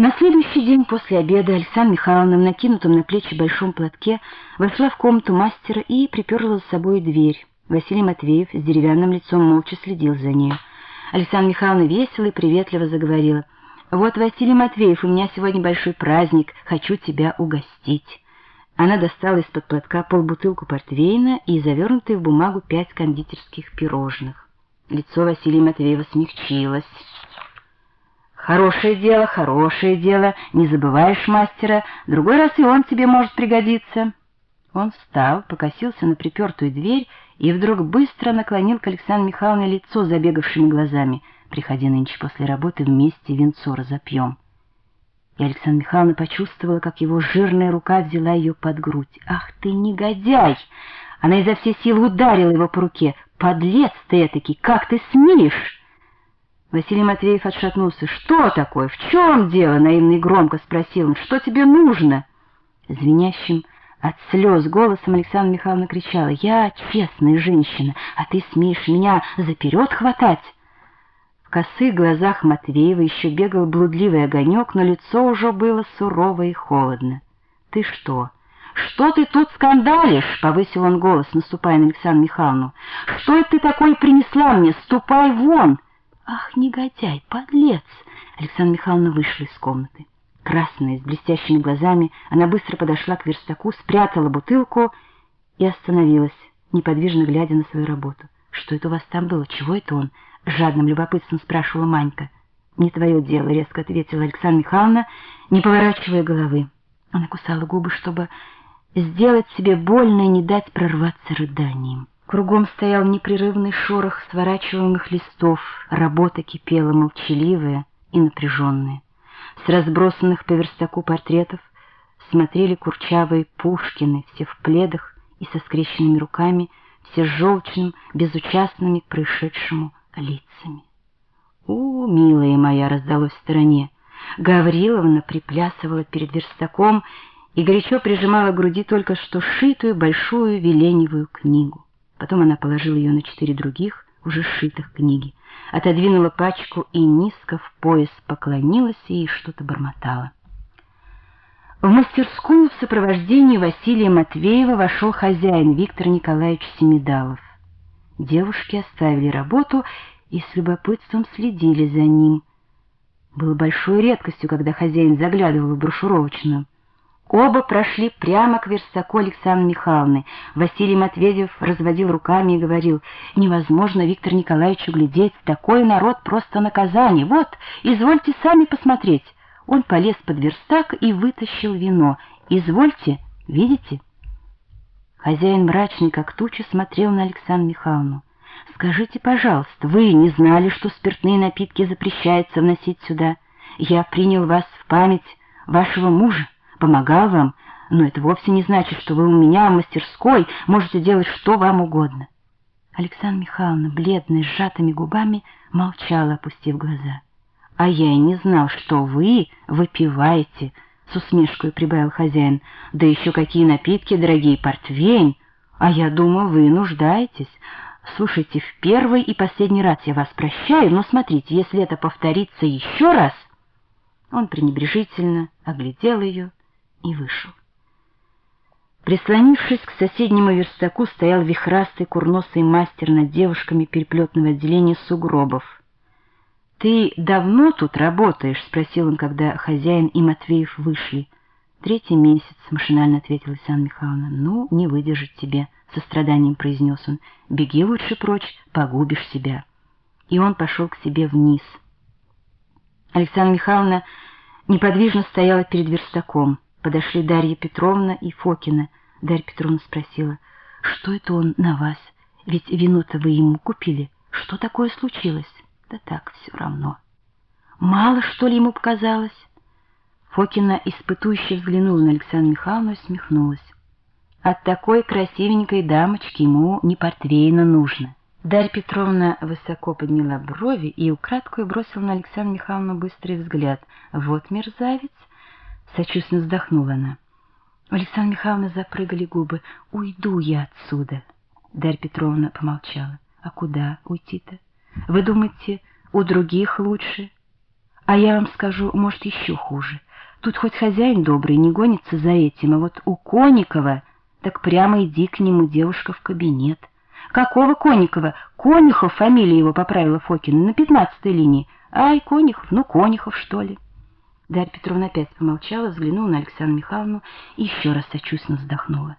На следующий день после обеда Александра Михайловна в на плечи большом платке вошла в комнату мастера и приперла за собой дверь. Василий Матвеев с деревянным лицом молча следил за ней. Александра Михайловна весело и приветливо заговорила. «Вот, Василий Матвеев, у меня сегодня большой праздник, хочу тебя угостить». Она достала из-под платка полбутылку портвейна и завернутые в бумагу пять кондитерских пирожных. Лицо Василия Матвеева смягчилось. Хорошее дело, хорошее дело, не забываешь мастера, другой раз и он тебе может пригодиться. Он встал, покосился на припертую дверь и вдруг быстро наклонил к Александру Михайловне лицо забегавшими глазами. «Приходи нынче после работы, вместе венцо разопьем». И Александра Михайловна почувствовала, как его жирная рука взяла ее под грудь. «Ах ты, негодяй!» Она изо всей силы ударила его по руке. «Подлец ты этакий! Как ты смеешь!» Василий Матвеев отшатнулся. «Что такое? В чем дело?» — наивно и громко спросил он. «Что тебе нужно?» Звенящим от слез голосом Александра Михайловна кричала. «Я честная женщина, а ты смеешь меня заперед хватать?» В косых глазах Матвеева еще бегал блудливый огонек, но лицо уже было сурово и холодно. «Ты что?» «Что ты тут скандалишь?» — повысил он голос, наступая на Александру Михайловну. «Что это ты такое принесла мне? Ступай вон!» «Ах, негодяй, подлец!» Александра Михайловна вышла из комнаты. Красная, с блестящими глазами, она быстро подошла к верстаку, спрятала бутылку и остановилась, неподвижно глядя на свою работу. «Что это у вас там было? Чего это он?» — жадным любопытством спрашивала Манька. «Не твое дело», — резко ответила Александра Михайловна, не поворачивая головы. Она кусала губы, чтобы сделать себе больно и не дать прорваться рыданием. Кругом стоял непрерывный шорох сворачиваемых листов, работа кипела молчаливая и напряженная. С разбросанных по верстаку портретов смотрели курчавые Пушкины, все в пледах и со скрещенными руками, все с желчным, безучастными к происшедшему лицами. «У, милая моя!» — раздалось в стороне. Гавриловна приплясывала перед верстаком и горячо прижимала к груди только что сшитую большую веленевую книгу. Потом она положила ее на четыре других, уже сшитых книги, отодвинула пачку и низко в пояс поклонилась и что-то бормотала. В мастерскую в сопровождении Василия Матвеева вошел хозяин Виктор Николаевич Семидалов. Девушки оставили работу и с любопытством следили за ним. Было большой редкостью, когда хозяин заглядывал в брошюровочную. Оба прошли прямо к верстаку Александры Михайловны. Василий Матвеев разводил руками и говорил, «Невозможно, Виктор Николаевич, углядеть, такой народ просто наказание. Вот, извольте сами посмотреть». Он полез под верстак и вытащил вино. «Извольте, видите?» Хозяин мрачный, как туча, смотрел на Александру Михайловну. «Скажите, пожалуйста, вы не знали, что спиртные напитки запрещается вносить сюда? Я принял вас в память вашего мужа помогал вам, но это вовсе не значит, что вы у меня в мастерской можете делать что вам угодно. Александра Михайловна, бледная, сжатыми губами, молчала, опустив глаза. — А я и не знал, что вы выпиваете, — с усмешкой прибавил хозяин. — Да еще какие напитки, дорогие, портвейн! А я думал, вы нуждаетесь. Слушайте, в первый и последний раз я вас прощаю, но смотрите, если это повторится еще раз... Он пренебрежительно оглядел ее, и вышел. Прислонившись к соседнему верстаку, стоял вихрастый курносый мастер над девушками переплетного отделения сугробов. — Ты давно тут работаешь? — спросил он, когда хозяин и Матвеев вышли. — Третий месяц, — машинально ответила Александра Михайловна. — Ну, не выдержит тебе, — состраданием произнес он. — Беги лучше прочь, погубишь себя. И он пошел к себе вниз. Александра Михайловна неподвижно стояла перед верстаком. Подошли Дарья Петровна и Фокина. Дарья Петровна спросила, что это он на вас? Ведь вино-то вы ему купили. Что такое случилось? Да так, все равно. Мало, что ли, ему показалось? Фокина испытующе взглянула на Александру Михайловну и смехнулась. От такой красивенькой дамочки ему не портвейна нужно. Дарья Петровна высоко подняла брови и украдкой бросила на Александру Михайловну быстрый взгляд. Вот мерзавец! Сочувственно вздохнула она. У Александры Михайловны запрыгали губы. «Уйду я отсюда!» Дарья Петровна помолчала. «А куда уйти-то? Вы думаете, у других лучше? А я вам скажу, может, еще хуже. Тут хоть хозяин добрый не гонится за этим, а вот у Коникова так прямо иди к нему, девушка, в кабинет. Какого Конникова? Конюхов, фамилия его поправила Фокина, на пятнадцатой линии. Ай, Конюхов, ну, Конюхов, что ли. Дарья Петровна опять помолчала, взглянула на Александру Михайловну и еще раз сочувственно вздохнула.